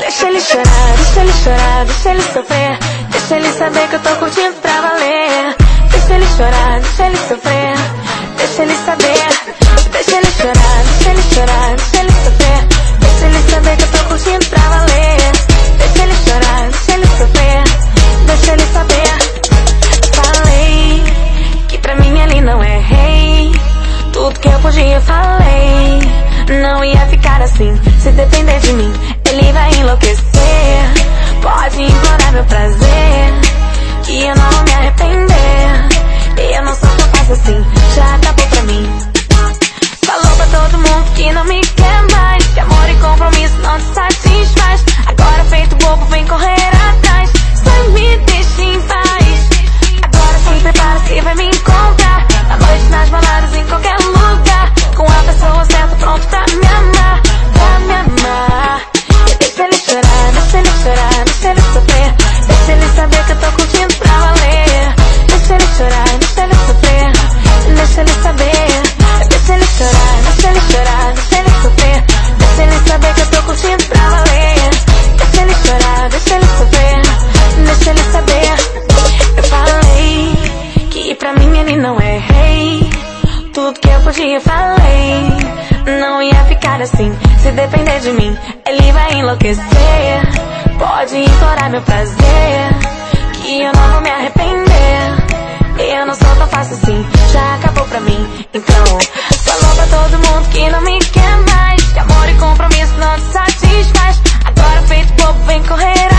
Deixa ele chorar, deixa ele chorar, deixa ele sofrer. Deixa ele saber que eu tô curtindo pra valer. Deixa ele chorar, deixa ele sofrer. Eu falei. Não ia ficar assim, se depender de mim, ele vai enlouquecer. Pode implorar meu prazer, que eu não me arrepender. não errei. Tudo que eu podia falei. Não ia ficar assim. Se depender de mim, ele vai enlouquecer. Pode implorar meu prazer. Que eu não vou me arrepender. Eu não sou tão fácil assim. Já acabou pra mim. Então, falou pra todo mundo que não me quer mais. Que amor e compromisso não te satisfaz. Agora feito bobo, vem correr.